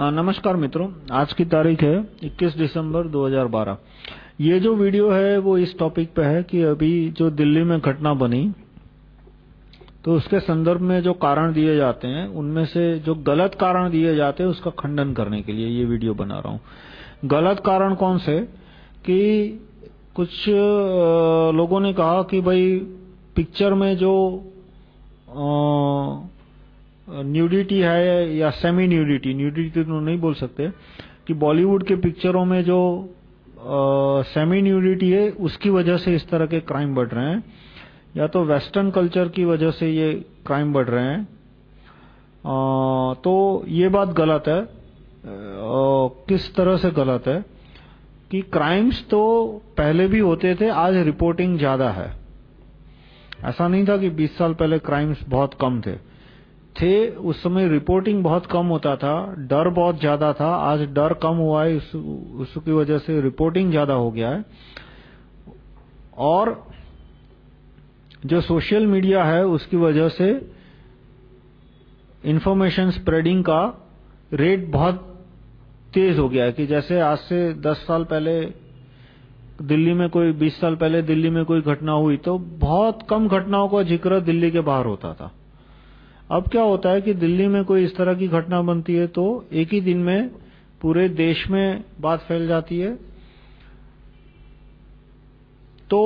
नमस्कार मित्रों, आज की तारीख है 21 दिसंबर 2012 ये जो वीडियो है, वो इस टॉपिक पे है कि अभी जो दिल्ली में घटना बनी तो उसके संदर्भ में जो कारण दिए जाते हैं, उनमें से जो गलत कारण दिए जाते हैं, उसका खंडन करने के लिए ये वीडियो बना रहा हूँ। गलत कारण कौन से? कि कुछ लोगों ने कहा कि भाई पिक्चर में जो न्यूडिटी है या सेमी न्यूडिटी न्यूडिटी तो नहीं बोल सकते। कि बॉलीवुड के पिक्चरों में जो सेमी न्यूडिटी है उसकी वजह से इस तरह के क्राइम बढ़ रहे हैं। या तो वेस्टर्न कल्चर की वजह से ये क्राइम बढ़ रहे हैं। आ, तो ये बात गलत है। आ, किस तरह से गलत है? कि क्राइम्स तो पहले भी होते थे आज रिपोर्टिंग ज़्यादा है। ऐसा नहीं था कि 20 साल पहले क्राइम्स बहुत कम थे। थे उस समय रिपोर्टिंग बहुत कम होता था डर बहुत ज़्यादा था आज डर कम हुआ है उस, उसकी वजह से रिपोर्टिंग ज़्यादा हो गया है। और जो सोशल मीडिया है उसकी वजह से इंफॉर्मेशन स्प्रेडिंग का रेट बहुत तेज हो गया है कि जैसे आज से 10 साल पहले दिल्ली में कोई 20 साल पहले दिल्ली में कोई घटना हुई तो बहुत कम घटनाओं का ज़िक्र दिल्ली के बाहर होता था। अब क्या होता है कि दिल्ली में कोई इस तरह की घटना बनती है तो एक ही दिन में पूरे देश में बात फैल जाती है। तो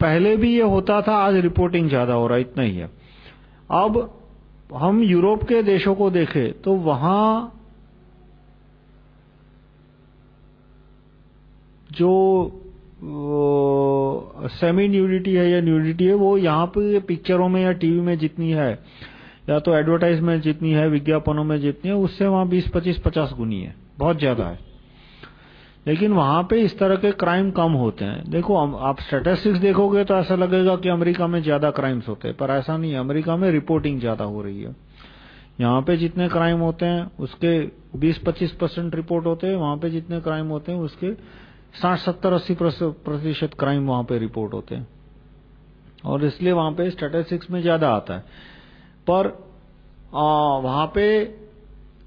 पहले भी ये होता था, आज रिपोर्टिंग ज़्यादा हो रहा है, इतना ही है। अब हम यूरोप के देशों को देखें तो वहाँ जो सेमी न्यूडिटी है या न्यूडिटी है, वो यहाँ पे पिक्चरों में या टीवी में जितनी है, या तो एडवर्टाइजमेंट जितनी है, विज्ञापनों में जितनी है, उससे वहाँ 20 25 50 गुनी है, बहुत ज़्यादा है। लेकिन वहाँ पे इस तरह के क्राइम कम होते हैं। देखो आप स्टैटिस्टिक्स देखोगे तो ऐसा लगेगा कि अमेरिका में ज़्यादा क्राइम्स होते हैं, पर ऐसा नहीं है। अमेरिका में रिपोर्टिंग ज़्यादा हो रही है। यहाँ पे जितने क्राइम होते हैं, उसके 20-25 परसेंट रिपोर्ट होते हैं, वहाँ पे जितने क्राइम होते हैं, उसके 60-70-80 प्रतिशत क्राइम वहाँ पे रिपोर्ट होते हैं। और इसलिए वहाँ पे स्टैटिस्टिक्स में ज़्यादा आता है। पर आ, वहाँ पे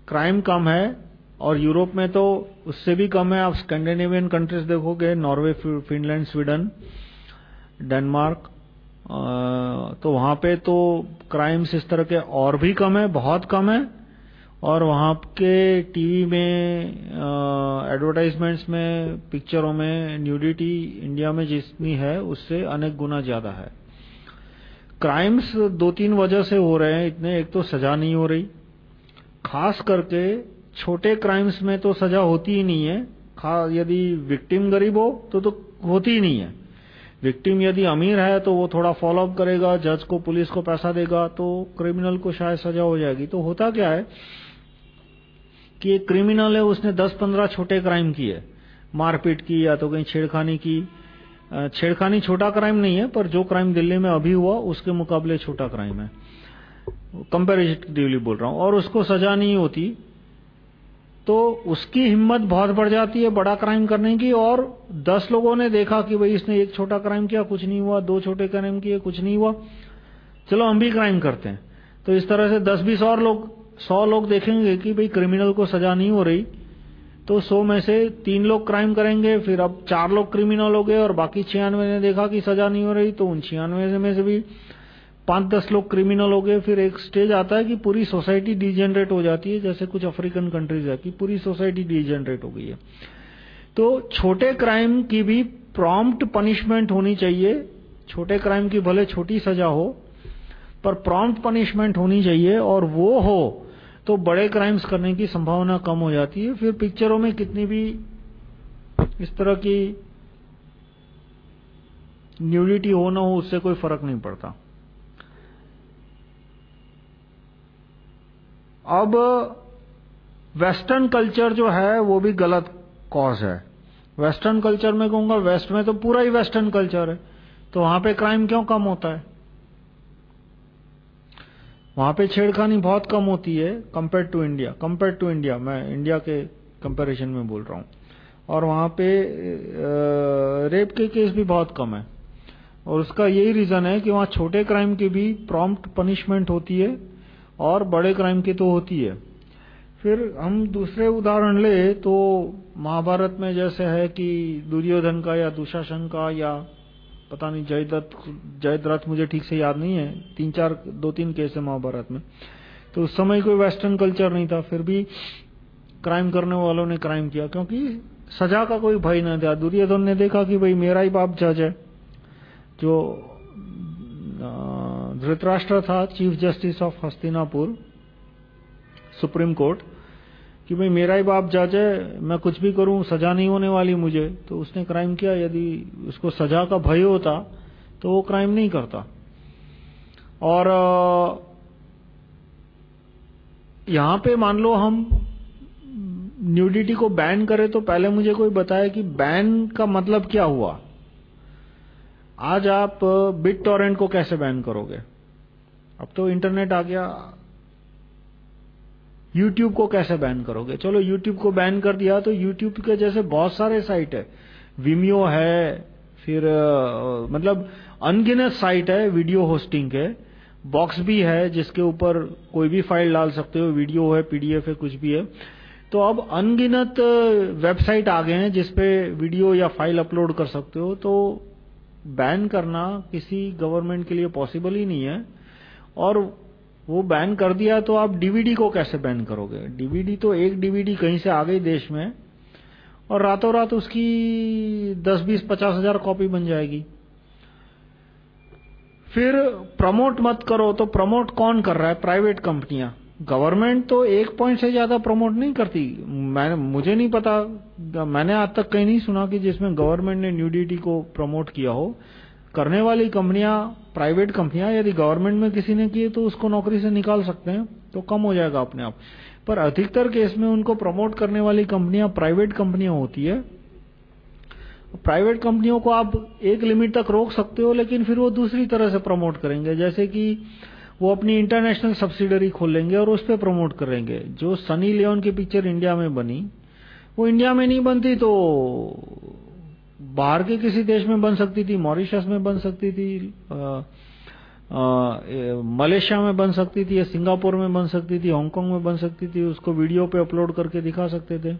क्राइम कम है और यूरोप में तो उससे भी कम है। आप स्कैंडिनेवियन कंट्रीज़ देखोगे नॉर्वे फिनलैंड स्वीडन डेनमार्क तो वहाँ पे तो क्राइम्स इस तरह के और भी कम है बहुत कम है। और वहाँ के टीवी में एडवर्टाइजमेंट्स में पिक्चरों में न्यूडिटी इंडिया में जितनी है, उससे अनेक गुना ज़्यादा है। क्राइम्स दो तीन वजह से हो रहे हैं, इतने एक तो सजा नहीं हो रही। खास करके छोटे क्राइम्स में तो सजा होती ही नहीं है। यदि विक्टिम गरीब हो तो तो होती ही नहीं है। विक्टिम यदि अमीर है तो वो थोड़ा फॉलो अप करेगा जज को, पुलिस को पैसा देगा तो क्रिमिनल को शायद सजा हो जाएगी। तो होता क्या है कि एक क्रिमिनल है, उसने 10-15 छोटे क्राइम किए। मारपीट की या तो कहीं छेड़खानी की। छेड़खानी छोटा क्राइम नहीं है, पर जो क्राइम दिल्ली में अभी हुआ, उसके मुकाबले छोटा क्राइम है। कंपेरेटिवली बोल रहा हूँ। और उसको सजा नहीं होती तो उसकी हिम्मत बहुत बढ़ जाती है बड़ा क्राइम करने की, और दस लोगों ने देखा कि भाई इसने एक छोटा क्राइम किया, कुछ नहीं हुआ, दो छोटे क्राइम किए, कुछ नहीं हुआ। चलो हम भी क्राइम करते हैं। तो इस तरह से दस बीस और लोग सौ लोग देखेंगे कि भाई क्रिमिनल को सजा नहीं हो रही। तो सौ में से तीन लोग क्राइम करेंगे, फिर अब चार लोग क्रिमिनल हो गए और बाकी छियानवे ने देखा कि सजा नहीं हो रही तो उन छियानवे में से भी पाँच दस लोग क्रिमिनल हो गए। फिर एक स्टेज आता है कि पूरी सोसाइटी डिजेनरेट हो जाती है, जैसे कुछ अफ्रीकन कंट्रीज़ है कि पूरी सोसाइटी डिजेनरेट हो गई है। तो छोटे क्राइम की भी प्रॉम्प्ट पनिशमेंट होनी चाहिए। छोटे क्राइम की भले छोटी सजा हो, पर प्रॉम्प्ट पनिशमेंट होनी चाहिए और वो हो तो बड़े क्राइम्स करने की संभावना कम हो जाती है। फिर पिक्चरों में कितनी भी इस तरह की न्यूडिटी हो ना हो, उससे कोई फ़र्क नहीं पड़ता। अब वेस्टर्न कल्चर जो है, वो भी गलत कॉज है। वेस्टर्न कल्चर में कहूँगा वेस्ट में तो पूरा ही वेस्टर्न कल्चर है। तो वहाँ पे क्राइम क्यों कम होता है? वहाँ पे छेड़खानी बहुत कम होती है compare to India compare to India मैं इंडिया के कंपैरिजन में बोल रहा हूँ। और वहाँ पे रेप के केस भी बहुत कम है। और उसका यही रीजन है कि वहाँ छोटे क्राइम की भी प्रॉम्प्ट पनिशमेंट होती है और बड़े क्राइम की तो होती है। फिर हम दूसरे उदाहरण ले तो महाभारत में जैसे है कि दुर्योधन का या दुशासन का या पता नहीं, जयदत्त जयद्रथ मुझे ठीक से याद नहीं है। तीन चार, दो तीन केस है महाभारत में। तो उस समय कोई वेस्टर्न कल्चर नहीं था, फिर भी क्राइम करने वालों ने क्राइम किया, क्योंकि सजा का कोई भय नहीं था। दुर्योधन ने देखा कि भाई मेरा ही बाप जज है, जो धृतराष्ट्र था, chief justice of Hastinapur, supreme court. कि भाई मेरा ही बाप जज है, मैं कुछ भी करूँ, सजा नहीं होने वाली मुझे। तो उसने क्राइम किया। यदि उसको सजा का भय होता तो वो क्राइम नहीं करता। और यहाँ पे मान लो हम न्यूडिटी को बैन करें तो पहले मुझे कोई बताए कि बैन का मतलब क्या हुआ। आज आप बिट टॉरेंट को कैसे बैन करोगे? अब तो इंटरनेट आ गया। YouTube को कैसे बैन करोगे? चलो YouTube को बैन कर दिया तो YouTube के जैसे बहुत सारे साइट है। Vimeo है फिर आ, मतलब अनगिनत साइट है वीडियो होस्टिंग के। बॉक्स भी है जिसके ऊपर कोई भी फ़ाइल डाल सकते हो। वीडियो है पीडीएफ है कुछ भी है। तो अब अनगिनत वेबसाइट आ गए हैं जिसपे वीडियो या फ़ाइल अपलोड कर सकते हो। तो बैन करना किसी गवर्नमेंट के लिए पॉसिबल ही नहीं है। और वो बैन कर दिया तो आप डीवीडी को कैसे बैन करोगे? डीवीडी तो एक डीवीडी कहीं से आ गई देश में और रातों रात उसकी 10 20 50 हज़ार कॉपी बन जाएगी। फिर प्रमोट मत करो तो प्रमोट कौन कर रहा है? प्राइवेट कंपनियाँ गवर्नमेंट तो एक पॉइंट से ज़्यादा प्रमोट नहीं करती। मैं, मुझे नहीं पता, मैंने आज तक कहीं नहीं सुना कि जिसमें गवर्नमेंट ने न्यूडिटी को प्रमोट किया हो। करने वाली कंपनियाँ प्राइवेट कंपनियाँ यदि गवर्नमेंट में किसी ने किए तो उसको नौकरी से निकाल सकते हैं तो कम हो जाएगा अपने आप। पर अधिकतर केस में उनको प्रमोट करने वाली कंपनियाँ प्राइवेट कंपनियाँ होती है। प्राइवेट कंपनियों को आप एक लिमिट तक रोक सकते हो, लेकिन फिर वो दूसरी तरह से प्रमोट करेंगे। जैसे कि वो अपनी इंटरनेशनल सब्सिडरी खोलेंगे और उस पर प्रमोट करेंगे। जो सनी लियोन की पिक्चर इंडिया में बनी, वो इंडिया में नहीं बनती तो बाहर के किसी देश में बन सकती थी, मॉरिशस में बन सकती थी मलेशिया में बन सकती थी या सिंगापुर में बन सकती थी, हांगकांग में बन सकती थी, उसको वीडियो पे अपलोड करके दिखा सकते थे।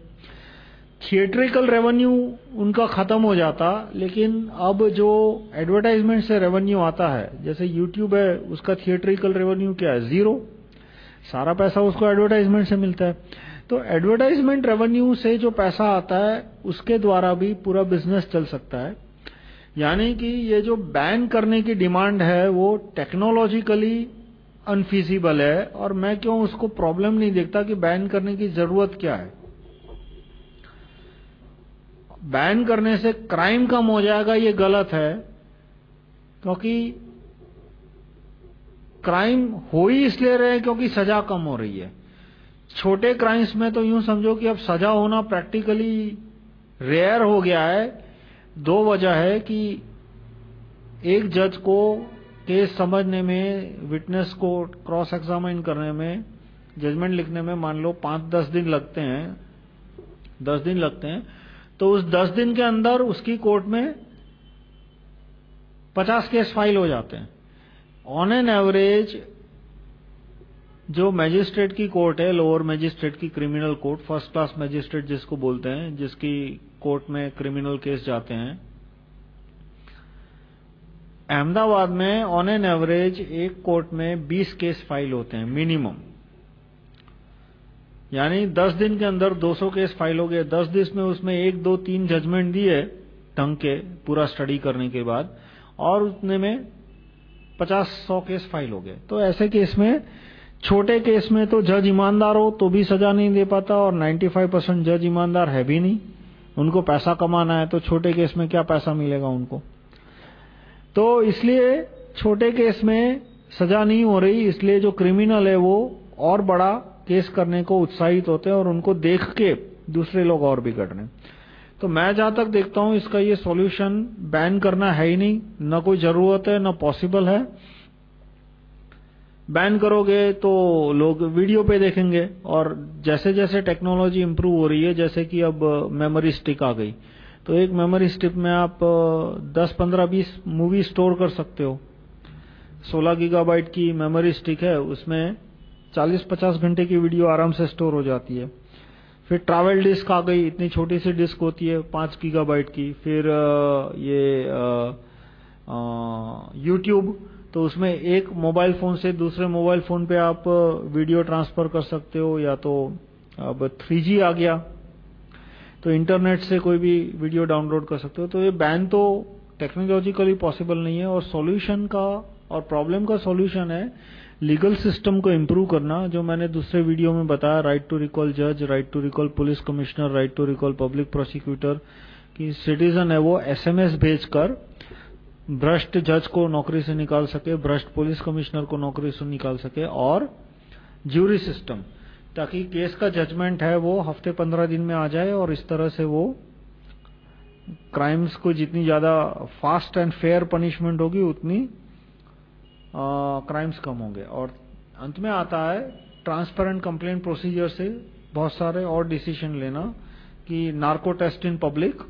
थिएट्रिकल रेवेन्यू उनका खत्म हो जाता, लेकिन अब जो एडवर्टाइजमेंट से रेवेन्यू आता है, जैसे यूट्यूब है, उसका थिएट्रिकल रेवेन्यू क्या है? ज़ीरो सारा पैसा उसको एडवर्टाइजमेंट से मिलता है। तो एडवर्टाइजमेंट रेवेन्यू से जो पैसा आता है, उसके द्वारा भी पूरा बिज़नेस चल सकता है। यानी कि ये जो बैन करने की डिमांड है, वो टेक्नोलॉजिकली अनफिजिबल है। और मैं क्यों उसको प्रॉब्लम नहीं देखता कि बैन करने की ज़रूरत क्या है? बैन करने से क्राइम कम हो जाएगा, ये गलत है। क्योंकि क्राइम हो ही इसलिए रहे क्योंकि सजा कम हो रही है। छोटे क्राइम्स में तो यूँ समझो कि अब सजा होना प्रैक्टिकली रेयर हो गया है। दो वजह है कि एक जज को केस समझने में विटनेस को क्रॉस एग्जामिन करने में जजमेंट लिखने में मान लो पाँच दस दिन लगते हैं, दस दिन लगते हैं तो उस दस दिन के अंदर उसकी कोर्ट में पचास केस फ़ाइल हो जाते हैं। ऑन एन एवरेज जो मैजिस्ट्रेट की कोर्ट है लोअर मैजिस्ट्रेट की criminal court first class magistrate जिसको बोलते हैं, जिसकी कोर्ट में क्रिमिनल केस जाते हैं। अहमदाबाद में ऑन एन एवरेज एक कोर्ट में 20 केस फ़ाइल होते हैं मिनिमम यानी 10 दिन के अंदर 200 केस फ़ाइल हो गए। 10 दिन में उसमें एक, दो, तीन जजमेंट दिए ढंग के, पूरा स्टडी करने के बाद, और उतने में 50-100 केस फ़ाइल हो गए। तो ऐसे केस में छोटे केस में तो जज ईमानदार हो तो भी सजा नहीं दे पाता और 95 परसेंट जज ईमानदार है भी नहीं। उनको पैसा कमाना है तो छोटे केस में क्या पैसा मिलेगा उनको? तो इसलिए छोटे केस में सजा नहीं हो रही, इसलिए जो क्रिमिनल है वो और बड़ा केस करने को उत्साहित होते हैं और उनको देख के दूसरे लोग और बिगड़ रहे तो मैं जहाँ तक देखता हूँ, इसका ये सॉल्यूशन बैन करना है ही नहीं। न कोई ज़रूरत है, न पॉसिबल है। बैन करोगे तो लोग वीडियो पे देखेंगे और जैसे जैसे टेक्नोलॉजी इंप्रूव हो रही है, जैसे कि अब मेमोरी स्टिक आ गई। तो एक मेमोरी स्टिक में आप 10 15 20 मूवी स्टोर कर सकते हो। 16 गीगाबाइट की मेमोरी स्टिक है, उसमें 40-50 घंटे की वीडियो आराम से स्टोर हो जाती है। फिर ट्रैवल डिस्क आ गई, इतनी छोटी सी डिस्क होती है 5 गीगाबाइट की। फिर ये यूट्यूब तो उसमें एक मोबाइल फ़ोन से दूसरे मोबाइल फ़ोन पे आप वीडियो ट्रांसफ़र कर सकते हो या तो अब 3G आ गया तो इंटरनेट से कोई भी वीडियो डाउनलोड कर सकते हो। तो ये बैन तो टेक्नोलॉजिकली पॉसिबल नहीं है और सॉल्यूशन का और प्रॉब्लम का सॉल्यूशन है लीगल सिस्टम को इम्प्रूव करना, जो मैंने दूसरे वीडियो में बताया राइट टू रिकॉल जज right to recall police commissioner right to recall public prosecutor कि सिटीजन है वो एसएमएस भेजकर भ्रष्ट जज को नौकरी से निकाल सके, भ्रष्ट पुलिस कमिश्नर को नौकरी से निकाल सके और ज्यूरी सिस्टम ताकि केस का जजमेंट है वो हफ़्ते पंद्रह दिन में आ जाए और इस तरह से वो क्राइम्स को जितनी ज़्यादा फास्ट एंड फेयर पनिशमेंट होगी, उतनी क्राइम्स कम होंगे। और अंत में आता है ट्रांसपेरेंट कंप्लेंट प्रोसीजर से बहुत सारे और डिसीज़न लेना कि नार्को टेस्ट इन पब्लिक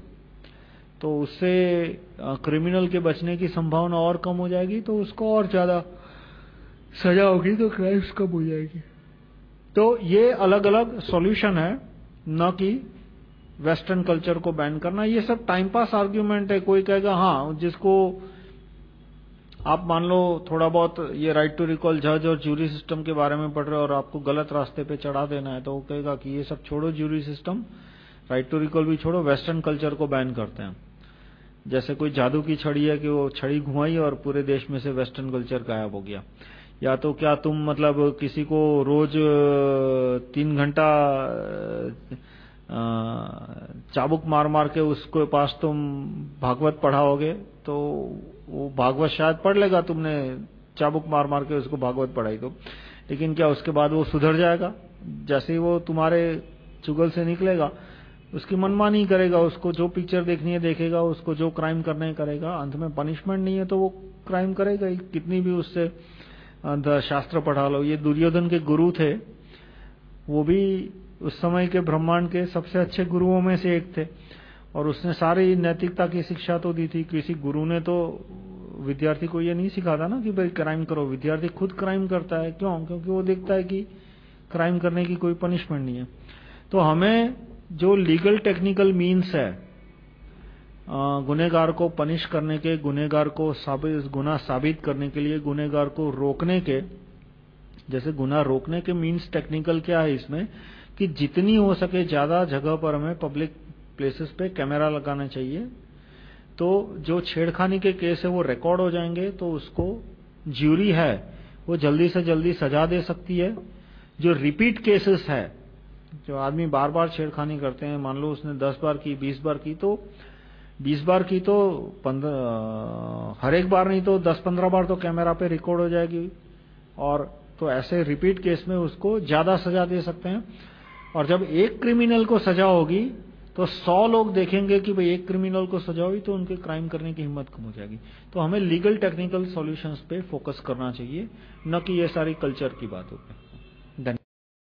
तो उससे क्रिमिनल के बचने की संभावना और कम हो जाएगी तो उसको और ज़्यादा सजा होगी तो क्राइम्स कम हो जाएगी। तो ये अलग-अलग सॉल्यूशन है, न कि वेस्टर्न कल्चर को बैन करना। ये सब टाइम पास आर्ग्यूमेंट है। कोई कहेगा हाँ जिसको आप मान लो, थोड़ा बहुत ये राइट टू रिकॉल जज और ज्यूरी सिस्टम के बारे में पढ़ रहे हो और आपको गलत रास्ते पे चढ़ा देना है तो वो कहेगा कि ये सब छोड़ो jury system right to recall भी छोड़ो वेस्टर्न कल्चर को बैन करते हैं। जैसे कोई जादू की छड़ी है कि वो छड़ी घुमाई और पूरे देश में से वेस्टर्न कल्चर गायब हो गया। या तो क्या तुम मतलब किसी को रोज तीन घंटा चाबुक मार मार के उसके पास तुम भागवत पढ़ाओगे तो वो भागवत शायद पढ़ लेगा तुमने, चाबुक मार मार के उसको भागवत पढ़ाई तो। लेकिन क्या उसके बाद वो सुधर जाएगा? जैसे ही वो तुम्हारे चुगल से निकलेगा उसकी मनमानी करेगा, उसको जो पिक्चर देखनी है देखेगा, उसको जो क्राइम करने करेगा। अंत में पनिशमेंट नहीं है तो वो क्राइम करेगा ही। कितनी भी उससे शास्त्र पढ़ा लो। ये दुर्योधन के गुरु थे। वो भी उस समय के ब्रह्मांड के सबसे अच्छे गुरुओं में से एक थे। और उसने सारी नैतिकता की शिक्षा तो दी थी। किसी गुरु ने तो विद्यार्थी को ये नहीं सिखाता ना कि भाई क्राइम करो। विद्यार्थी खुद क्राइम करता है। क्यों? क्योंकि वो देखता है कि क्राइम करने की कोई पनिशमेंट नहीं है। तो हमें जो लीगल टेक्निकल मीन्स है गुनेगार को पनिश करने के गुनेगार को साबित गुना साबित करने के लिए गुनेगार को रोकने के, जैसे गुना रोकने के मीन्स टेक्निकल क्या है इसमें? कि जितनी हो सके ज़्यादा जगह पर हमें पब्लिक प्लेसेस पे कैमरा लगाना चाहिए। तो जो छेड़खानी के केस है वो रिकॉर्ड हो जाएँगे तो उसको ज्यूरी है, वो जल्दी से जल्दी सजा दे सकती है। जो रिपीट केसेस है जो आदमी बार बार छेड़खानी करते हैं, मान लो उसने 10 बार की 20 बार की तो 20 बार की तो हर एक बार नहीं तो 10-15 बार तो कैमरा पे रिकॉर्ड हो जाएगी। और तो ऐसे रिपीट केस में उसको ज़्यादा सजा दे सकते हैं। और जब एक क्रिमिनल को सजा होगी तो सौ लोग देखेंगे कि भाई एक क्रिमिनल को सजा हुई तो उनके क्राइम करने की हिम्मत कम हो जाएगी। तो हमें लीगल टेक्निकल सॉल्यूशंस पे फोकस करना चाहिए, न कि ये सारी कल्चर की बातों पे।